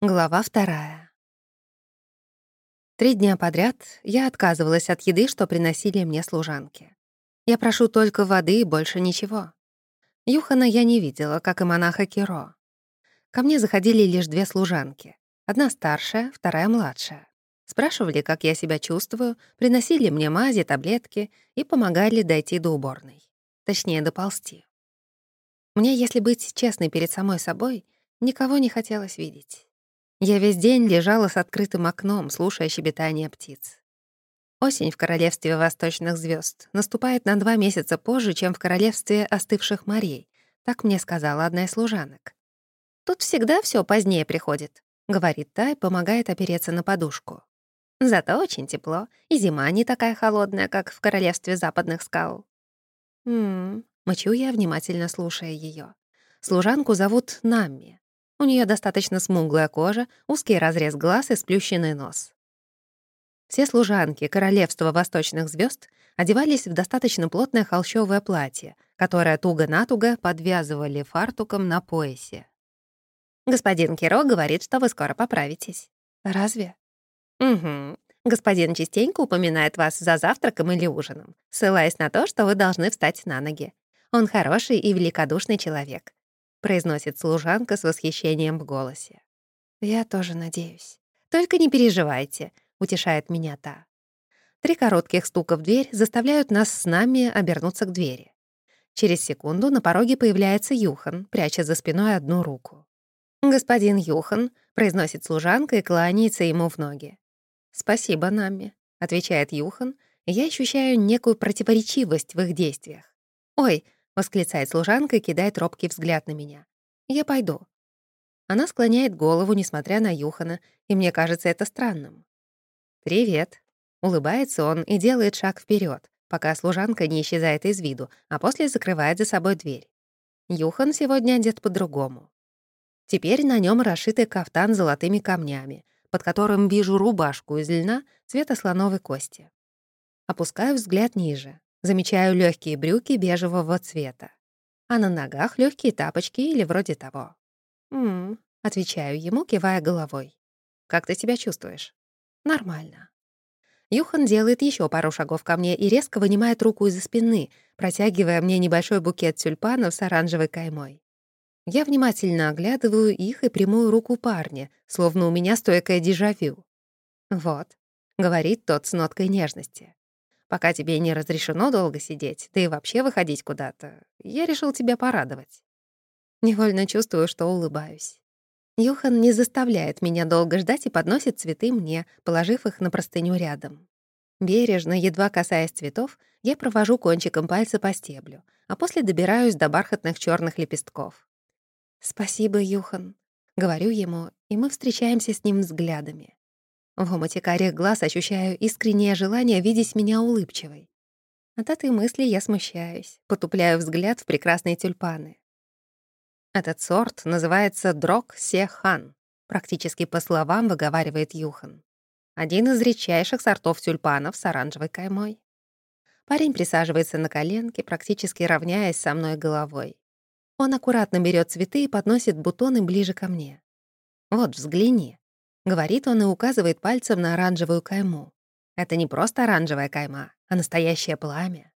Глава вторая. Три дня подряд я отказывалась от еды, что приносили мне служанки. Я прошу только воды и больше ничего. Юхана я не видела, как и монаха Киро. Ко мне заходили лишь две служанки. Одна старшая, вторая младшая. Спрашивали, как я себя чувствую, приносили мне мази, таблетки и помогали дойти до уборной. Точнее, доползти. Мне, если быть честной перед самой собой, никого не хотелось видеть. Я весь день лежала с открытым окном, слушая щебетание птиц. Осень в королевстве восточных звезд наступает на два месяца позже, чем в королевстве остывших морей, так мне сказала одна из служанок. «Тут всегда все позднее приходит», — говорит та и помогает опереться на подушку. «Зато очень тепло, и зима не такая холодная, как в королевстве западных скал». «М-м-м», мычу я, внимательно слушая ее. Служанку зовут Намми. У нее достаточно смуглая кожа, узкий разрез глаз и сплющенный нос. Все служанки королевства восточных звезд одевались в достаточно плотное холщовое платье, которое туго-натуго подвязывали фартуком на поясе. «Господин Киро говорит, что вы скоро поправитесь». «Разве?» «Угу. Господин частенько упоминает вас за завтраком или ужином, ссылаясь на то, что вы должны встать на ноги. Он хороший и великодушный человек. — произносит служанка с восхищением в голосе. «Я тоже надеюсь. Только не переживайте», — утешает меня та. Три коротких стука в дверь заставляют нас с нами обернуться к двери. Через секунду на пороге появляется Юхан, пряча за спиной одну руку. «Господин Юхан», — произносит служанка и кланяется ему в ноги. «Спасибо, Намми», — отвечает Юхан, я ощущаю некую противоречивость в их действиях. «Ой, восклицает служанка и кидает робкий взгляд на меня. «Я пойду». Она склоняет голову, несмотря на Юхана, и мне кажется это странным. «Привет», — улыбается он и делает шаг вперед, пока служанка не исчезает из виду, а после закрывает за собой дверь. Юхан сегодня одет по-другому. Теперь на нем расшитый кафтан с золотыми камнями, под которым вижу рубашку из льна цвета слоновой кости. Опускаю взгляд ниже. Замечаю легкие брюки бежевого цвета. А на ногах легкие тапочки или вроде того. «М-м», отвечаю ему, кивая головой. «Как ты себя чувствуешь?» «Нормально». Юхан делает еще пару шагов ко мне и резко вынимает руку из-за спины, протягивая мне небольшой букет тюльпанов с оранжевой каймой. Я внимательно оглядываю их и прямую руку парня, словно у меня стойкое дежавю. «Вот», — говорит тот с ноткой нежности пока тебе не разрешено долго сидеть, да и вообще выходить куда-то, я решил тебя порадовать. Невольно чувствую, что улыбаюсь. Юхан не заставляет меня долго ждать и подносит цветы мне, положив их на простыню рядом. Бережно, едва касаясь цветов, я провожу кончиком пальца по стеблю, а после добираюсь до бархатных черных лепестков. «Спасибо, Юхан», — говорю ему, и мы встречаемся с ним взглядами. В омуте карих глаз ощущаю искреннее желание видеть меня улыбчивой. От этой мысли я смущаюсь, потупляю взгляд в прекрасные тюльпаны. Этот сорт называется дрог сехан, практически по словам выговаривает Юхан. Один из редчайших сортов тюльпанов с оранжевой каймой. Парень присаживается на коленке, практически равняясь со мной головой. Он аккуратно берет цветы и подносит бутоны ближе ко мне. «Вот, взгляни. Говорит он и указывает пальцем на оранжевую кайму. Это не просто оранжевая кайма, а настоящее пламя.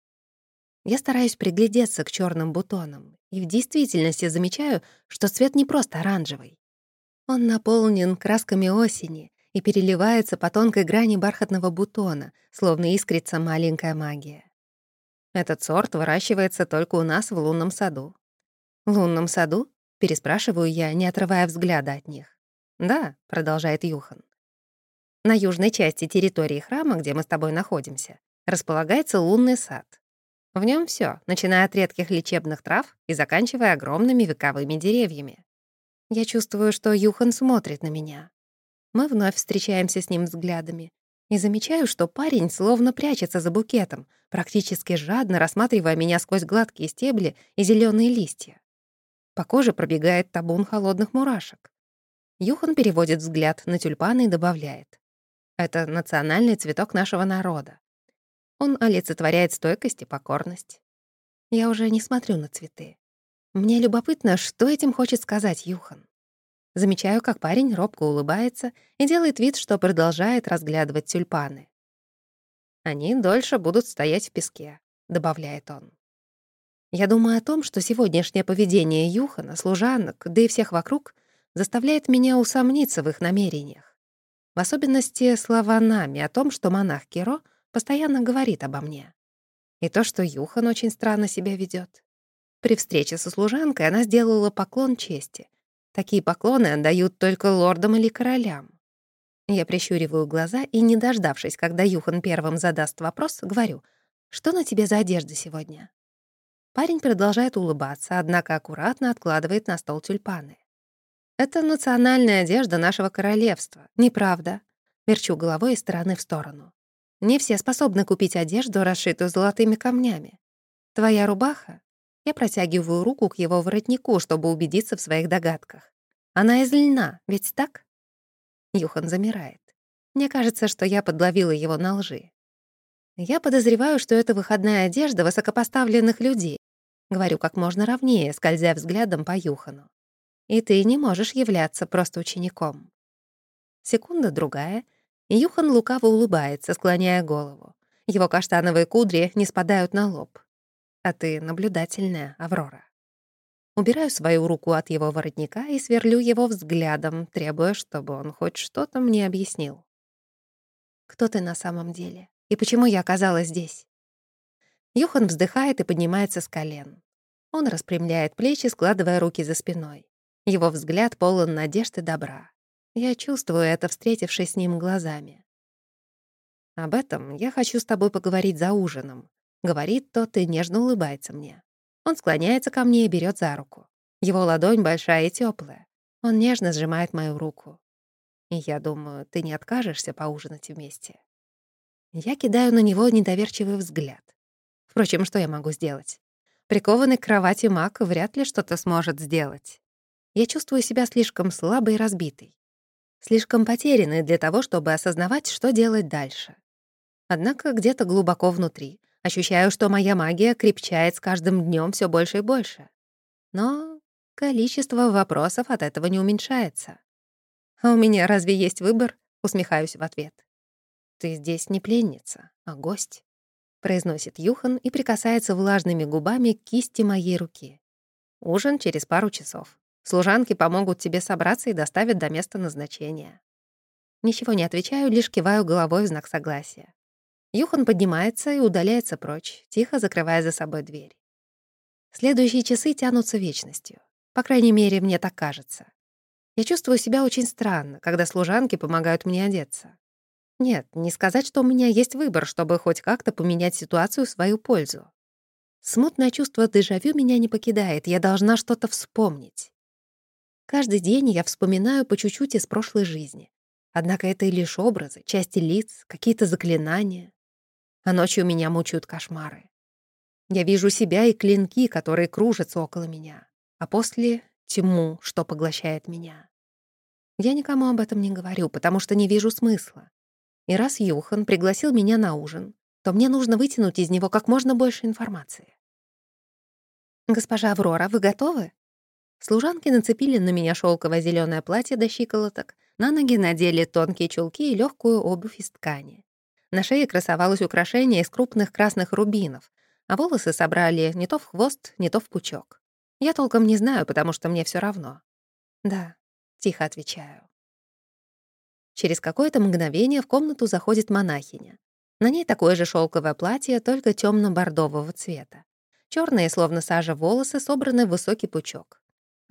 Я стараюсь приглядеться к черным бутонам и в действительности замечаю, что цвет не просто оранжевый. Он наполнен красками осени и переливается по тонкой грани бархатного бутона, словно искрится маленькая магия. Этот сорт выращивается только у нас в лунном саду. «Лунном саду?» — переспрашиваю я, не отрывая взгляда от них. «Да», — продолжает Юхан. «На южной части территории храма, где мы с тобой находимся, располагается лунный сад. В нем все, начиная от редких лечебных трав и заканчивая огромными вековыми деревьями. Я чувствую, что Юхан смотрит на меня. Мы вновь встречаемся с ним взглядами и замечаю, что парень словно прячется за букетом, практически жадно рассматривая меня сквозь гладкие стебли и зеленые листья. По коже пробегает табун холодных мурашек. Юхан переводит взгляд на тюльпаны и добавляет. «Это национальный цветок нашего народа. Он олицетворяет стойкость и покорность. Я уже не смотрю на цветы. Мне любопытно, что этим хочет сказать Юхан. Замечаю, как парень робко улыбается и делает вид, что продолжает разглядывать тюльпаны. «Они дольше будут стоять в песке», — добавляет он. Я думаю о том, что сегодняшнее поведение Юхана, служанок, да и всех вокруг заставляет меня усомниться в их намерениях. В особенности слова Нами о том, что монах Киро постоянно говорит обо мне. И то, что Юхан очень странно себя ведет. При встрече со служанкой она сделала поклон чести — Такие поклоны отдают только лордам или королям. Я прищуриваю глаза и, не дождавшись, когда Юхан первым задаст вопрос, говорю, «Что на тебе за одежда сегодня?» Парень продолжает улыбаться, однако аккуратно откладывает на стол тюльпаны. «Это национальная одежда нашего королевства, неправда?» Верчу головой из стороны в сторону. «Не все способны купить одежду, расшитую золотыми камнями. Твоя рубаха я протягиваю руку к его воротнику, чтобы убедиться в своих догадках. Она из льна, ведь так? Юхан замирает. Мне кажется, что я подловила его на лжи. Я подозреваю, что это выходная одежда высокопоставленных людей. Говорю как можно ровнее, скользя взглядом по Юхану. И ты не можешь являться просто учеником. Секунда другая, и Юхан лукаво улыбается, склоняя голову. Его каштановые кудри не спадают на лоб. А ты наблюдательная, Аврора. Убираю свою руку от его воротника и сверлю его взглядом, требуя, чтобы он хоть что-то мне объяснил. «Кто ты на самом деле? И почему я оказалась здесь?» Юхан вздыхает и поднимается с колен. Он распрямляет плечи, складывая руки за спиной. Его взгляд полон надежды добра. Я чувствую это, встретившись с ним глазами. «Об этом я хочу с тобой поговорить за ужином», Говорит тот и нежно улыбается мне. Он склоняется ко мне и берет за руку. Его ладонь большая и теплая. Он нежно сжимает мою руку. И я думаю, ты не откажешься поужинать вместе. Я кидаю на него недоверчивый взгляд. Впрочем, что я могу сделать? Прикованный к кровати маг вряд ли что-то сможет сделать. Я чувствую себя слишком слабой и разбитой. Слишком потерянной для того, чтобы осознавать, что делать дальше. Однако где-то глубоко внутри Ощущаю, что моя магия крепчает с каждым днем все больше и больше. Но количество вопросов от этого не уменьшается. «А у меня разве есть выбор?» — усмехаюсь в ответ. «Ты здесь не пленница, а гость», — произносит Юхан и прикасается влажными губами к кисти моей руки. «Ужин через пару часов. Служанки помогут тебе собраться и доставят до места назначения». Ничего не отвечаю, лишь киваю головой в знак согласия. Юхан поднимается и удаляется прочь, тихо закрывая за собой дверь. Следующие часы тянутся вечностью. По крайней мере, мне так кажется. Я чувствую себя очень странно, когда служанки помогают мне одеться. Нет, не сказать, что у меня есть выбор, чтобы хоть как-то поменять ситуацию в свою пользу. Смутное чувство дежавю меня не покидает, я должна что-то вспомнить. Каждый день я вспоминаю по чуть-чуть из прошлой жизни. Однако это и лишь образы, части лиц, какие-то заклинания а ночью меня мучают кошмары. Я вижу себя и клинки, которые кружатся около меня, а после — тьму, что поглощает меня. Я никому об этом не говорю, потому что не вижу смысла. И раз Юхан пригласил меня на ужин, то мне нужно вытянуть из него как можно больше информации. «Госпожа Аврора, вы готовы?» Служанки нацепили на меня шелковое зеленое платье до щиколоток, на ноги надели тонкие чулки и легкую обувь из ткани. На шее красовалось украшение из крупных красных рубинов, а волосы собрали не то в хвост, не то в пучок. Я толком не знаю, потому что мне все равно. «Да», — тихо отвечаю. Через какое-то мгновение в комнату заходит монахиня. На ней такое же шелковое платье, только темно бордового цвета. Черные, словно сажа, волосы собраны в высокий пучок.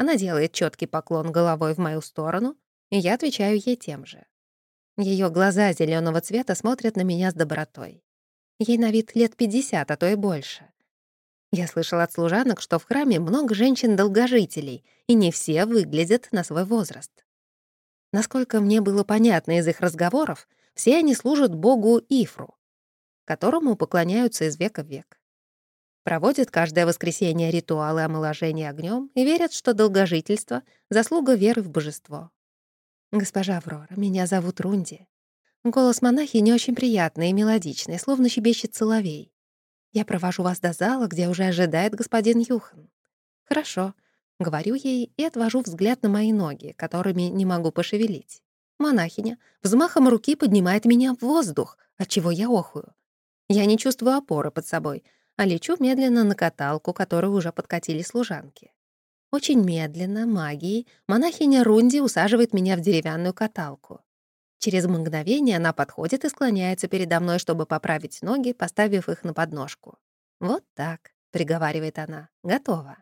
Она делает четкий поклон головой в мою сторону, и я отвечаю ей тем же. Ее глаза зеленого цвета смотрят на меня с добротой. Ей на вид лет 50, а то и больше. Я слышала от служанок, что в храме много женщин-долгожителей, и не все выглядят на свой возраст. Насколько мне было понятно из их разговоров, все они служат богу Ифру, которому поклоняются из века в век. Проводят каждое воскресенье ритуалы омоложения огнем и верят, что долгожительство — заслуга веры в божество. «Госпожа Аврора, меня зовут Рунди». Голос монахи не очень приятный и мелодичный, словно щебечет соловей. «Я провожу вас до зала, где уже ожидает господин Юхан». «Хорошо. Говорю ей и отвожу взгляд на мои ноги, которыми не могу пошевелить. Монахиня взмахом руки поднимает меня в воздух, от чего я охую. Я не чувствую опоры под собой, а лечу медленно на каталку, которую уже подкатили служанки. Очень медленно, магией, монахиня Рунди усаживает меня в деревянную каталку. Через мгновение она подходит и склоняется передо мной, чтобы поправить ноги, поставив их на подножку. «Вот так», — приговаривает она, — «готово».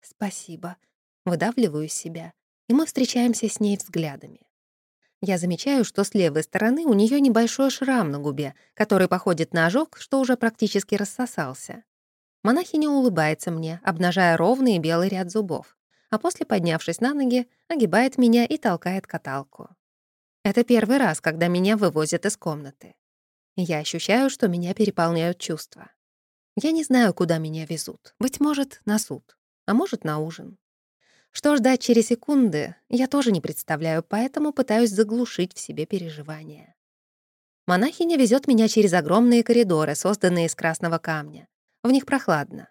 «Спасибо», — выдавливаю себя, и мы встречаемся с ней взглядами. Я замечаю, что с левой стороны у нее небольшой шрам на губе, который походит на ожог, что уже практически рассосался. Монахиня улыбается мне, обнажая ровный белый ряд зубов, а после, поднявшись на ноги, огибает меня и толкает каталку. Это первый раз, когда меня вывозят из комнаты. Я ощущаю, что меня переполняют чувства. Я не знаю, куда меня везут. Быть может, на суд, а может, на ужин. Что ждать через секунды, я тоже не представляю, поэтому пытаюсь заглушить в себе переживания. Монахиня везет меня через огромные коридоры, созданные из красного камня. В них прохладно.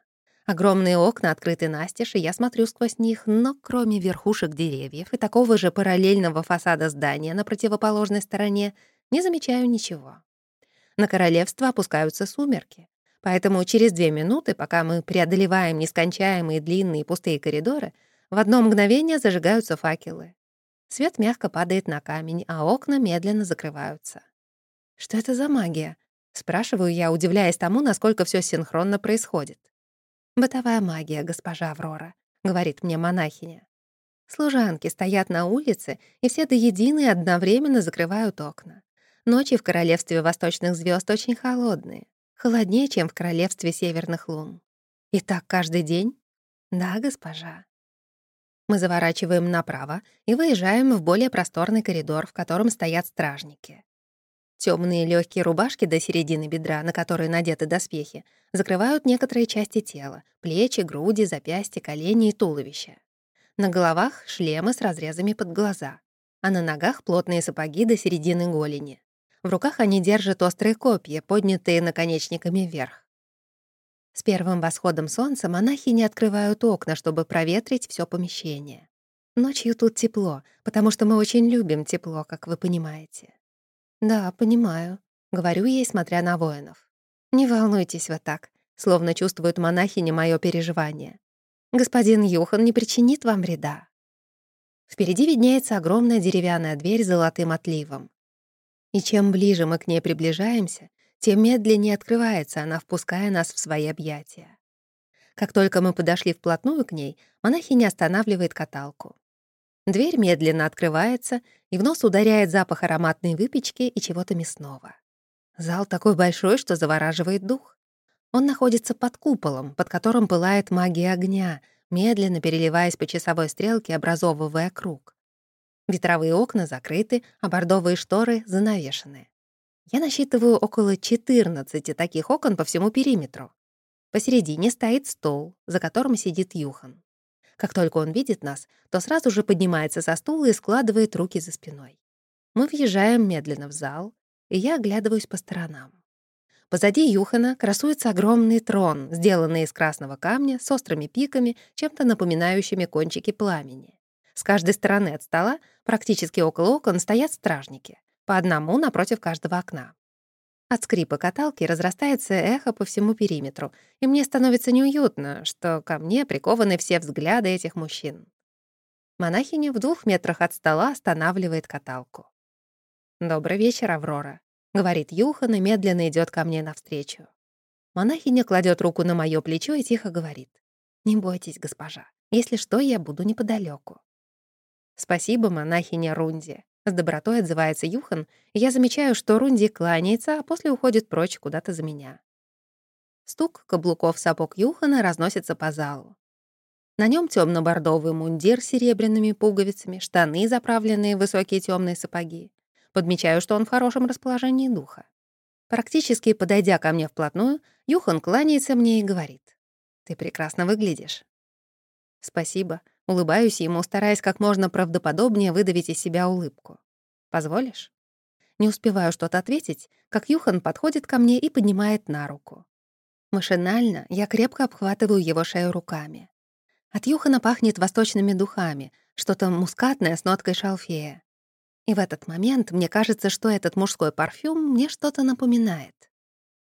Огромные окна открыты настежь, и я смотрю сквозь них, но кроме верхушек деревьев и такого же параллельного фасада здания на противоположной стороне, не замечаю ничего. На королевство опускаются сумерки. Поэтому через две минуты, пока мы преодолеваем нескончаемые длинные пустые коридоры, в одно мгновение зажигаются факелы. Свет мягко падает на камень, а окна медленно закрываются. Что это за магия? Спрашиваю я, удивляясь тому, насколько все синхронно происходит. «Бытовая магия, госпожа Аврора», — говорит мне монахиня. Служанки стоят на улице, и все до единой одновременно закрывают окна. Ночи в королевстве восточных звезд очень холодные, холоднее, чем в королевстве северных лун. И так каждый день? Да, госпожа. Мы заворачиваем направо и выезжаем в более просторный коридор, в котором стоят стражники. Темные легкие рубашки до середины бедра, на которые надеты доспехи, закрывают некоторые части тела — плечи, груди, запястья, колени и туловище. На головах — шлемы с разрезами под глаза, а на ногах — плотные сапоги до середины голени. В руках они держат острые копья, поднятые наконечниками вверх. С первым восходом солнца монахи не открывают окна, чтобы проветрить все помещение. Ночью тут тепло, потому что мы очень любим тепло, как вы понимаете. Да, понимаю, говорю ей, смотря на воинов. Не волнуйтесь вы так, словно чувствуют монахини мое переживание. Господин Юхан не причинит вам вреда. Впереди виднеется огромная деревянная дверь с золотым отливом. И чем ближе мы к ней приближаемся, тем медленнее открывается она, впуская нас в свои объятия. Как только мы подошли вплотную к ней, монахиня останавливает каталку. Дверь медленно открывается, и в нос ударяет запах ароматной выпечки и чего-то мясного. Зал такой большой, что завораживает дух. Он находится под куполом, под которым пылает магия огня, медленно переливаясь по часовой стрелке, образовывая круг. Ветровые окна закрыты, а бордовые шторы занавешены. Я насчитываю около 14 таких окон по всему периметру. Посередине стоит стол, за которым сидит Юхан. Как только он видит нас, то сразу же поднимается со стула и складывает руки за спиной. Мы въезжаем медленно в зал, и я оглядываюсь по сторонам. Позади Юхана красуется огромный трон, сделанный из красного камня с острыми пиками, чем-то напоминающими кончики пламени. С каждой стороны от стола, практически около окон, стоят стражники по одному напротив каждого окна. От скрипа каталки разрастается эхо по всему периметру, и мне становится неуютно, что ко мне прикованы все взгляды этих мужчин. Монахиня в двух метрах от стола останавливает каталку. «Добрый вечер, Аврора», — говорит Юхан и медленно идет ко мне навстречу. Монахиня кладет руку на моё плечо и тихо говорит. «Не бойтесь, госпожа. Если что, я буду неподалеку. «Спасибо, монахиня Рунди», с добротой отзывается Юхан, и я замечаю, что Рунди кланяется, а после уходит прочь куда-то за меня. Стук каблуков сапог Юхана разносится по залу. На нем темно бордовый мундир с серебряными пуговицами, штаны, заправленные в высокие темные сапоги. Подмечаю, что он в хорошем расположении духа. Практически подойдя ко мне вплотную, Юхан кланяется мне и говорит. «Ты прекрасно выглядишь». «Спасибо», Улыбаюсь ему, стараясь как можно правдоподобнее выдавить из себя улыбку. «Позволишь?» Не успеваю что-то ответить, как Юхан подходит ко мне и поднимает на руку. Машинально я крепко обхватываю его шею руками. От Юхана пахнет восточными духами, что-то мускатное с ноткой шалфея. И в этот момент мне кажется, что этот мужской парфюм мне что-то напоминает.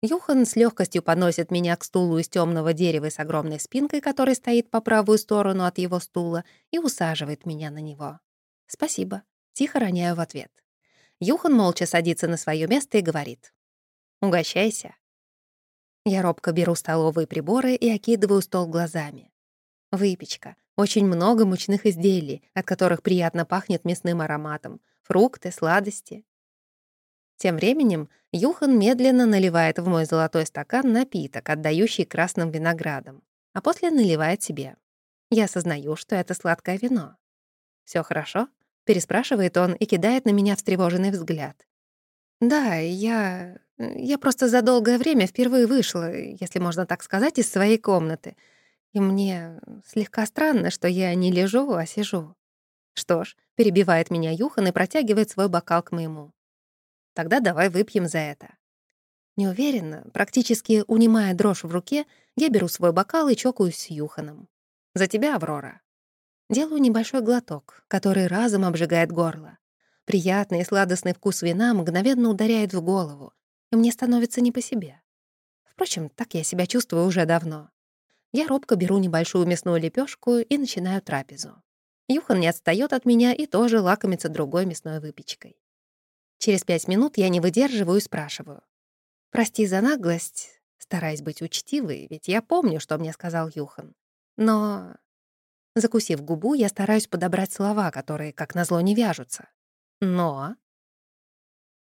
Юхан с легкостью подносит меня к стулу из темного дерева с огромной спинкой, который стоит по правую сторону от его стула, и усаживает меня на него. «Спасибо», — тихо роняю в ответ. Юхан молча садится на свое место и говорит. «Угощайся». Я робко беру столовые приборы и окидываю стол глазами. Выпечка. Очень много мучных изделий, от которых приятно пахнет мясным ароматом. Фрукты, сладости. Тем временем Юхан медленно наливает в мой золотой стакан напиток, отдающий красным виноградом, а после наливает себе. Я осознаю, что это сладкое вино. Все хорошо?» — переспрашивает он и кидает на меня встревоженный взгляд. «Да, я... я просто за долгое время впервые вышла, если можно так сказать, из своей комнаты. И мне слегка странно, что я не лежу, а сижу». «Что ж», — перебивает меня Юхан и протягивает свой бокал к моему. «Тогда давай выпьем за это». Неуверенно, практически унимая дрожь в руке, я беру свой бокал и чокаюсь с Юханом. «За тебя, Аврора». Делаю небольшой глоток, который разом обжигает горло. Приятный и сладостный вкус вина мгновенно ударяет в голову, и мне становится не по себе. Впрочем, так я себя чувствую уже давно. Я робко беру небольшую мясную лепешку и начинаю трапезу. Юхан не отстаёт от меня и тоже лакомится другой мясной выпечкой. Через пять минут я не выдерживаю и спрашиваю. «Прости за наглость», стараясь быть учтивой, ведь я помню, что мне сказал Юхан. Но Закусив губу, я стараюсь подобрать слова, которые, как назло, не вяжутся. Но...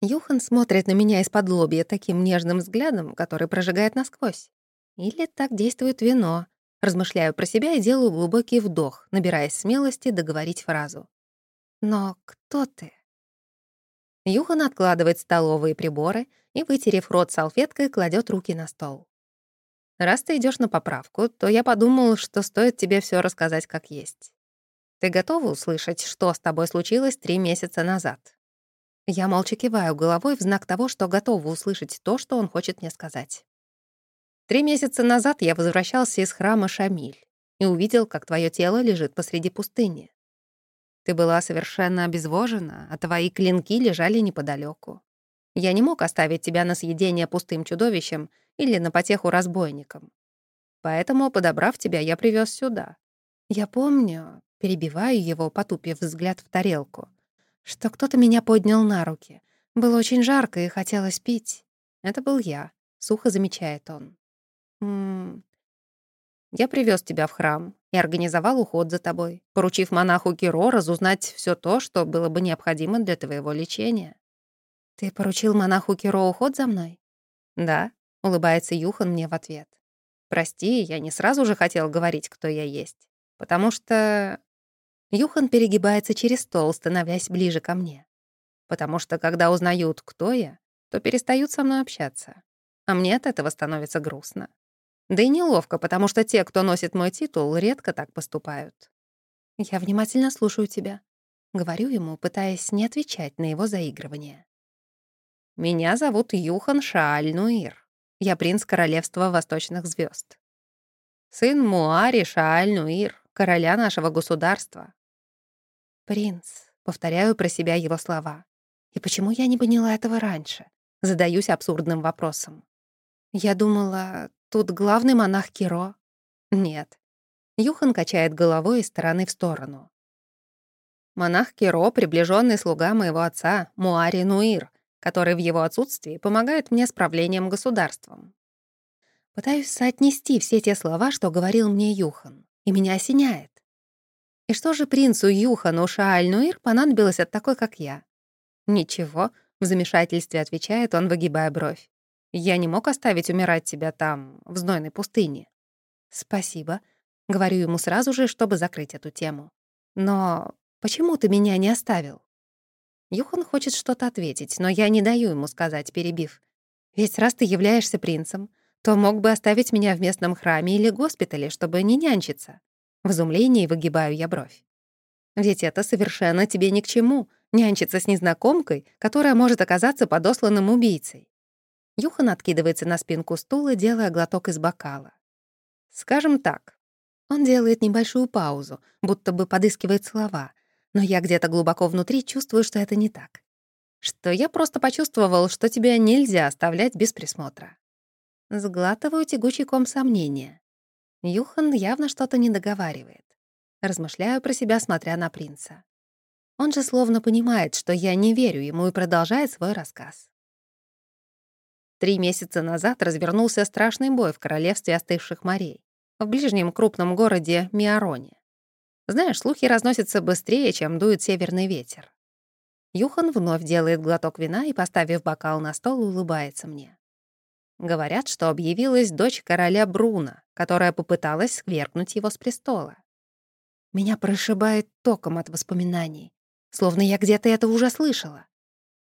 Юхан смотрит на меня из-под лобья таким нежным взглядом, который прожигает насквозь. Или так действует вино. Размышляю про себя и делаю глубокий вдох, набираясь смелости договорить фразу. «Но кто ты?» Юхан откладывает столовые приборы и, вытерев рот салфеткой, кладет руки на стол. Раз ты идешь на поправку, то я подумал, что стоит тебе все рассказать как есть. Ты готова услышать, что с тобой случилось три месяца назад?» Я молча киваю головой в знак того, что готова услышать то, что он хочет мне сказать. Три месяца назад я возвращался из храма Шамиль и увидел, как твое тело лежит посреди пустыни. Ты была совершенно обезвожена, а твои клинки лежали неподалеку. Я не мог оставить тебя на съедение пустым чудовищем или на потеху разбойникам. Поэтому, подобрав тебя, я привез сюда. Я помню, перебиваю его, потупив взгляд в тарелку, что кто-то меня поднял на руки. Было очень жарко и хотелось пить. Это был я, сухо замечает он. М -м -м. Я привез тебя в храм и организовал уход за тобой, поручив монаху Киро разузнать все то, что было бы необходимо для твоего лечения. «Ты поручил монаху Киро уход за мной?» «Да», — улыбается Юхан мне в ответ. «Прости, я не сразу же хотел говорить, кто я есть, потому что...» Юхан перегибается через стол, становясь ближе ко мне. «Потому что, когда узнают, кто я, то перестают со мной общаться. А мне от этого становится грустно. Да и неловко, потому что те, кто носит мой титул, редко так поступают. Я внимательно слушаю тебя. Говорю ему, пытаясь не отвечать на его заигрывание. Меня зовут Юхан Шааль-Нуир. Я принц королевства восточных звезд. Сын Муари Шааль-Нуир, короля нашего государства. Принц. Повторяю про себя его слова. И почему я не поняла этого раньше? Задаюсь абсурдным вопросом. Я думала, тут главный монах Киро. Нет. Юхан качает головой из стороны в сторону. Монах Киро — приближенный слуга моего отца, Муари Нуир, который в его отсутствии помогает мне с правлением государством. Пытаюсь соотнести все те слова, что говорил мне Юхан, и меня осеняет. И что же принцу Юхану Шааль-Нуир понадобилось от такой, как я? Ничего, в замешательстве отвечает он, выгибая бровь. Я не мог оставить умирать тебя там, в знойной пустыне. Спасибо, говорю ему сразу же, чтобы закрыть эту тему. Но почему ты меня не оставил? Юхан хочет что-то ответить, но я не даю ему сказать, перебив. «Ведь раз ты являешься принцем, то мог бы оставить меня в местном храме или госпитале, чтобы не нянчиться». В изумлении выгибаю я бровь. «Ведь это совершенно тебе ни к чему, нянчиться с незнакомкой, которая может оказаться подосланным убийцей». Юхан откидывается на спинку стула, делая глоток из бокала. «Скажем так, Он делает небольшую паузу, будто бы подыскивает слова, но я где-то глубоко внутри чувствую, что это не так. Что я просто почувствовал, что тебя нельзя оставлять без присмотра. Сглатываю тягучий ком сомнения. Юхан явно что-то не договаривает. Размышляю про себя, смотря на принца. Он же словно понимает, что я не верю ему и продолжает свой рассказ. Три месяца назад развернулся страшный бой в королевстве остывших морей, в ближнем крупном городе Миароне. Знаешь, слухи разносятся быстрее, чем дует северный ветер. Юхан вновь делает глоток вина и, поставив бокал на стол, улыбается мне. Говорят, что объявилась дочь короля Бруна, которая попыталась свергнуть его с престола. Меня прошибает током от воспоминаний, словно я где-то это уже слышала.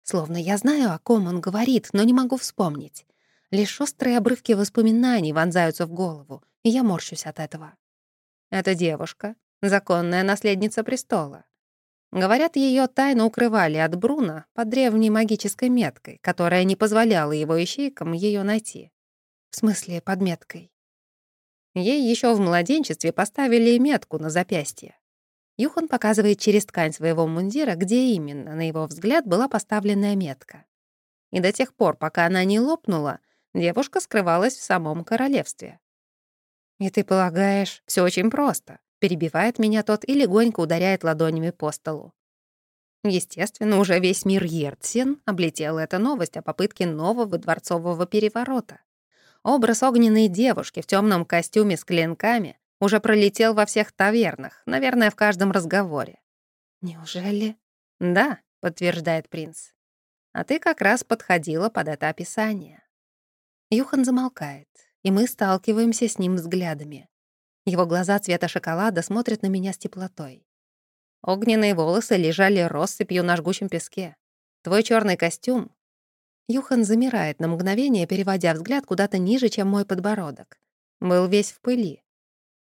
Словно я знаю, о ком он говорит, но не могу вспомнить. Лишь острые обрывки воспоминаний вонзаются в голову, и я морщусь от этого. Эта девушка — законная наследница престола. Говорят, ее тайно укрывали от Бруна под древней магической меткой, которая не позволяла его ищейкам ее найти. В смысле, под меткой. Ей еще в младенчестве поставили метку на запястье. Юхан показывает через ткань своего мундира, где именно, на его взгляд, была поставленная метка. И до тех пор, пока она не лопнула, девушка скрывалась в самом королевстве. «И ты полагаешь, все очень просто?» Перебивает меня тот и легонько ударяет ладонями по столу. Естественно, уже весь мир Ертсен облетела эта новость о попытке нового дворцового переворота. Образ огненной девушки в темном костюме с клинками уже пролетел во всех тавернах, наверное, в каждом разговоре. «Неужели?» «Да», — подтверждает принц. «А ты как раз подходила под это описание». Юхан замолкает, и мы сталкиваемся с ним взглядами. Его глаза цвета шоколада смотрят на меня с теплотой. Огненные волосы лежали россыпью на жгучем песке. Твой черный костюм. Юхан замирает на мгновение, переводя взгляд куда-то ниже, чем мой подбородок. Был весь в пыли.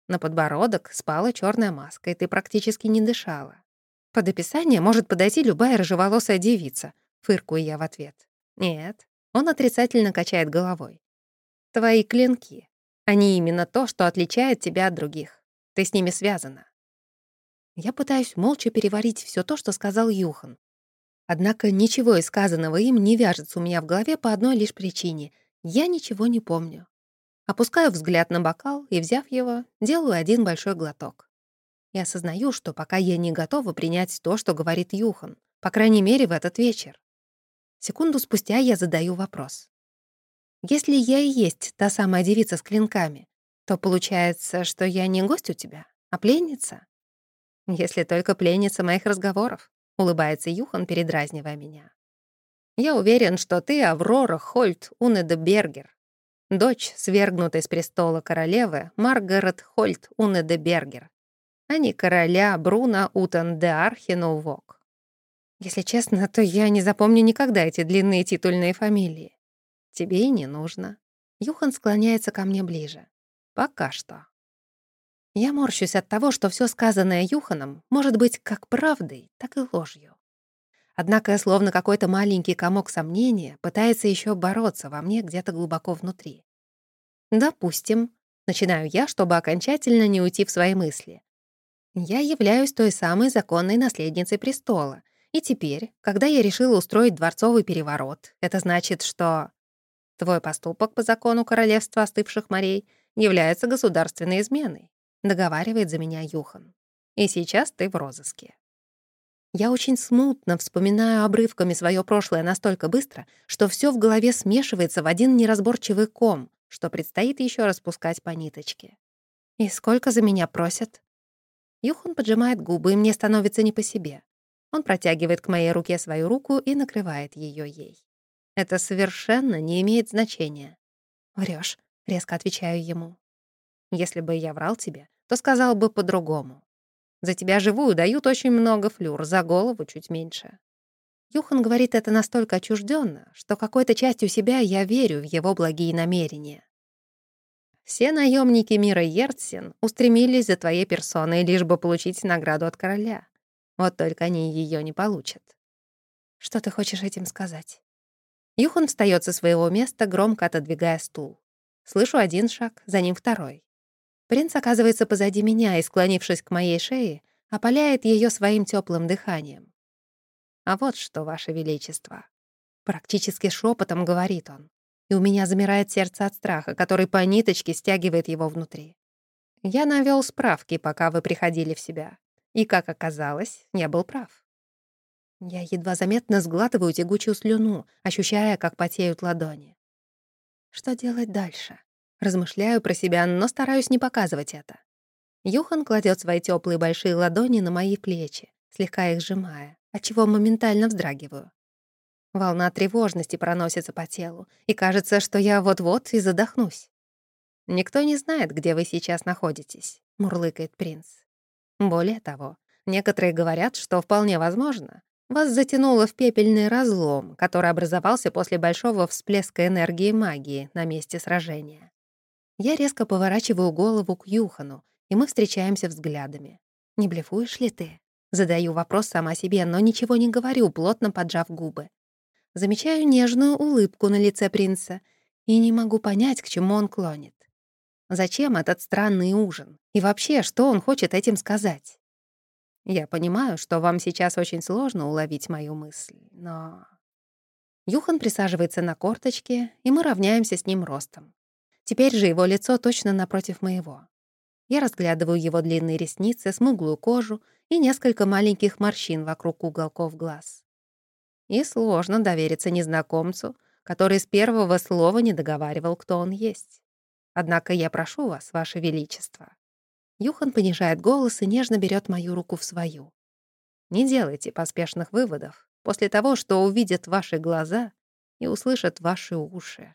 На подбородок спала черная маска, и ты практически не дышала. Под описание может подойти любая рыжеволосая девица, фыркую я в ответ. Нет, он отрицательно качает головой. Твои клинки. Они именно то, что отличает тебя от других. Ты с ними связана. Я пытаюсь молча переварить все то, что сказал Юхан. Однако ничего из сказанного им не вяжется у меня в голове по одной лишь причине. Я ничего не помню. Опускаю взгляд на бокал и, взяв его, делаю один большой глоток. И осознаю, что пока я не готова принять то, что говорит Юхан, по крайней мере, в этот вечер. Секунду спустя я задаю вопрос. Если я и есть та самая девица с клинками, то получается, что я не гость у тебя, а пленница? Если только пленница моих разговоров, улыбается Юхан, передразнивая меня. Я уверен, что ты Аврора Хольт Унеде Бергер, дочь свергнутой с престола королевы Маргарет Хольт Унеде Бергер, а не короля Бруна Утен де Архенувок. Если честно, то я не запомню никогда эти длинные титульные фамилии. Тебе и не нужно. Юхан склоняется ко мне ближе. Пока что. Я морщусь от того, что все сказанное Юханом может быть как правдой, так и ложью. Однако, словно какой-то маленький комок сомнения, пытается еще бороться во мне где-то глубоко внутри. Допустим, начинаю я, чтобы окончательно не уйти в свои мысли. Я являюсь той самой законной наследницей престола, и теперь, когда я решила устроить дворцовый переворот, это значит, что... Твой поступок по закону королевства остывших морей является государственной изменой, договаривает за меня Юхан. И сейчас ты в розыске. Я очень смутно вспоминаю обрывками свое прошлое настолько быстро, что все в голове смешивается в один неразборчивый ком, что предстоит еще распускать по ниточке. «И сколько за меня просят?» Юхан поджимает губы, и мне становится не по себе. Он протягивает к моей руке свою руку и накрывает ее ей. Это совершенно не имеет значения. Врешь, резко отвечаю ему. Если бы я врал тебе, то сказал бы по-другому. За тебя живую дают очень много флюр, за голову чуть меньше. Юхан говорит это настолько отчужденно, что какой-то частью себя я верю в его благие намерения. Все наемники мира Ертсин устремились за твоей персоной, лишь бы получить награду от короля. Вот только они ее не получат. Что ты хочешь этим сказать? Юхан встает со своего места, громко отодвигая стул. Слышу один шаг, за ним второй. Принц оказывается позади меня и, склонившись к моей шее, опаляет ее своим теплым дыханием. «А вот что, Ваше Величество!» Практически шепотом говорит он, и у меня замирает сердце от страха, который по ниточке стягивает его внутри. Я навел справки, пока вы приходили в себя, и, как оказалось, не был прав. Я едва заметно сглатываю тягучую слюну, ощущая, как потеют ладони. Что делать дальше? Размышляю про себя, но стараюсь не показывать это. Юхан кладет свои теплые большие ладони на мои плечи, слегка их сжимая, отчего моментально вздрагиваю. Волна тревожности проносится по телу, и кажется, что я вот-вот и задохнусь. «Никто не знает, где вы сейчас находитесь», — мурлыкает принц. Более того, некоторые говорят, что вполне возможно, вас затянуло в пепельный разлом, который образовался после большого всплеска энергии магии на месте сражения. Я резко поворачиваю голову к Юхану, и мы встречаемся взглядами. «Не блефуешь ли ты?» Задаю вопрос сама себе, но ничего не говорю, плотно поджав губы. Замечаю нежную улыбку на лице принца и не могу понять, к чему он клонит. Зачем этот странный ужин? И вообще, что он хочет этим сказать? Я понимаю, что вам сейчас очень сложно уловить мою мысль, но... Юхан присаживается на корточке, и мы равняемся с ним ростом. Теперь же его лицо точно напротив моего. Я разглядываю его длинные ресницы, смуглую кожу и несколько маленьких морщин вокруг уголков глаз. И сложно довериться незнакомцу, который с первого слова не договаривал, кто он есть. Однако я прошу вас, ваше величество. Юхан понижает голос и нежно берет мою руку в свою. Не делайте поспешных выводов после того, что увидят ваши глаза и услышат ваши уши.